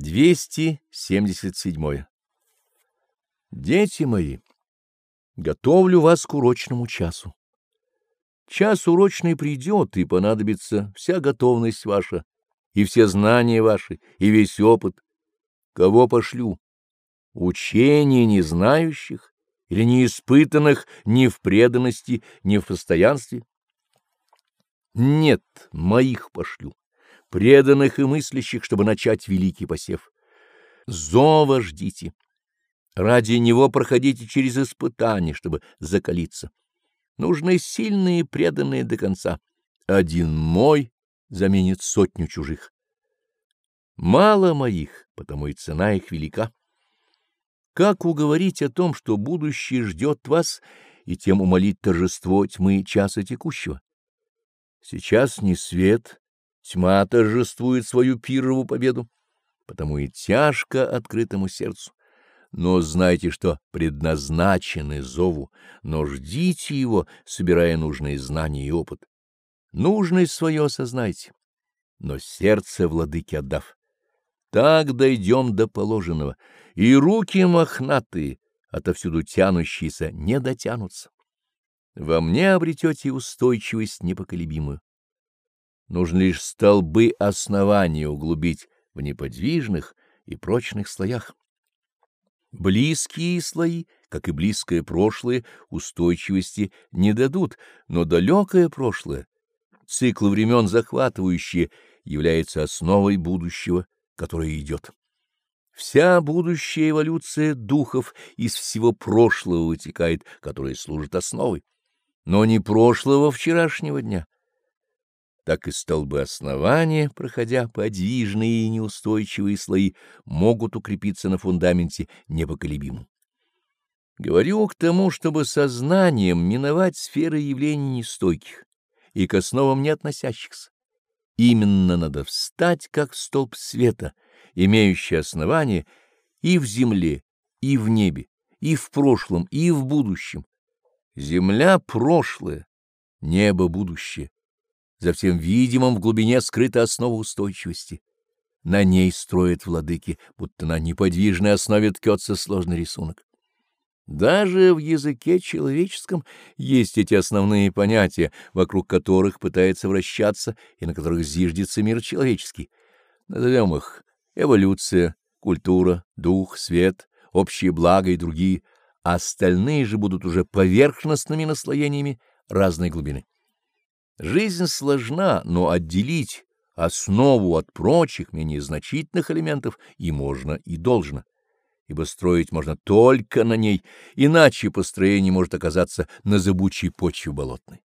277. Дети мои, готовлю вас к урочному часу. Час урочный придет, и понадобится вся готовность ваша, и все знания ваши, и весь опыт. Кого пошлю? Учение незнающих или неиспытанных ни в преданности, ни в постоянстве? Нет, моих пошлю преданных и мыслящих, чтобы начать великий посев. Зова ждите. Ради него проходите через испытания, чтобы закалиться. Нужны сильные преданные до конца. Один мой заменит сотню чужих. Мало моих, потому и цена их велика. Как уговорить о том, что будущее ждет вас, и тем умолить торжество тьмы часа текущего? Сейчас не свет, Тьма торжествует свою пирову победу, потому и тяжко открытому сердцу. Но знайте, что предназначены зову, но ждите его, собирая нужные знания и опыт. Нужность свое осознайте, но сердце владыке отдав. Так дойдем до положенного, и руки мохнатые, отовсюду тянущиеся, не дотянутся. Во мне обретете устойчивость непоколебимую. Нужно лишь столбы основания углубить в неподвижных и прочных слоях. Близкие слои, как и близкое прошлое, устойчивости не дадут, но далекое прошлое, циклы времен захватывающие, является основой будущего, которое идет. Вся будущая эволюция духов из всего прошлого вытекает, которое служит основой, но не прошлого вчерашнего дня так и столбы основания, проходя подвижные и неустойчивые слои, могут укрепиться на фундаменте непоколебимом. Говорю к тому, чтобы сознанием миновать сферы явлений нестойких и к основам не относящихся. Именно надо встать, как столб света, имеющий основание и в земле, и в небе, и в прошлом, и в будущем. Земля — прошлое, небо — будущее за всем видимым в глубине скрыта основа устойчивости. На ней строят владыки, будто на неподвижной основе ткется сложный рисунок. Даже в языке человеческом есть эти основные понятия, вокруг которых пытается вращаться и на которых зиждется мир человеческий. Назовем их эволюция, культура, дух, свет, общее благо и другие. Остальные же будут уже поверхностными наслоениями разной глубины. Жизнь сложна, но отделить основу от прочих, менее значительных элементов и можно, и должно, ибо строить можно только на ней, иначе построение может оказаться на зыбучей почве болотной.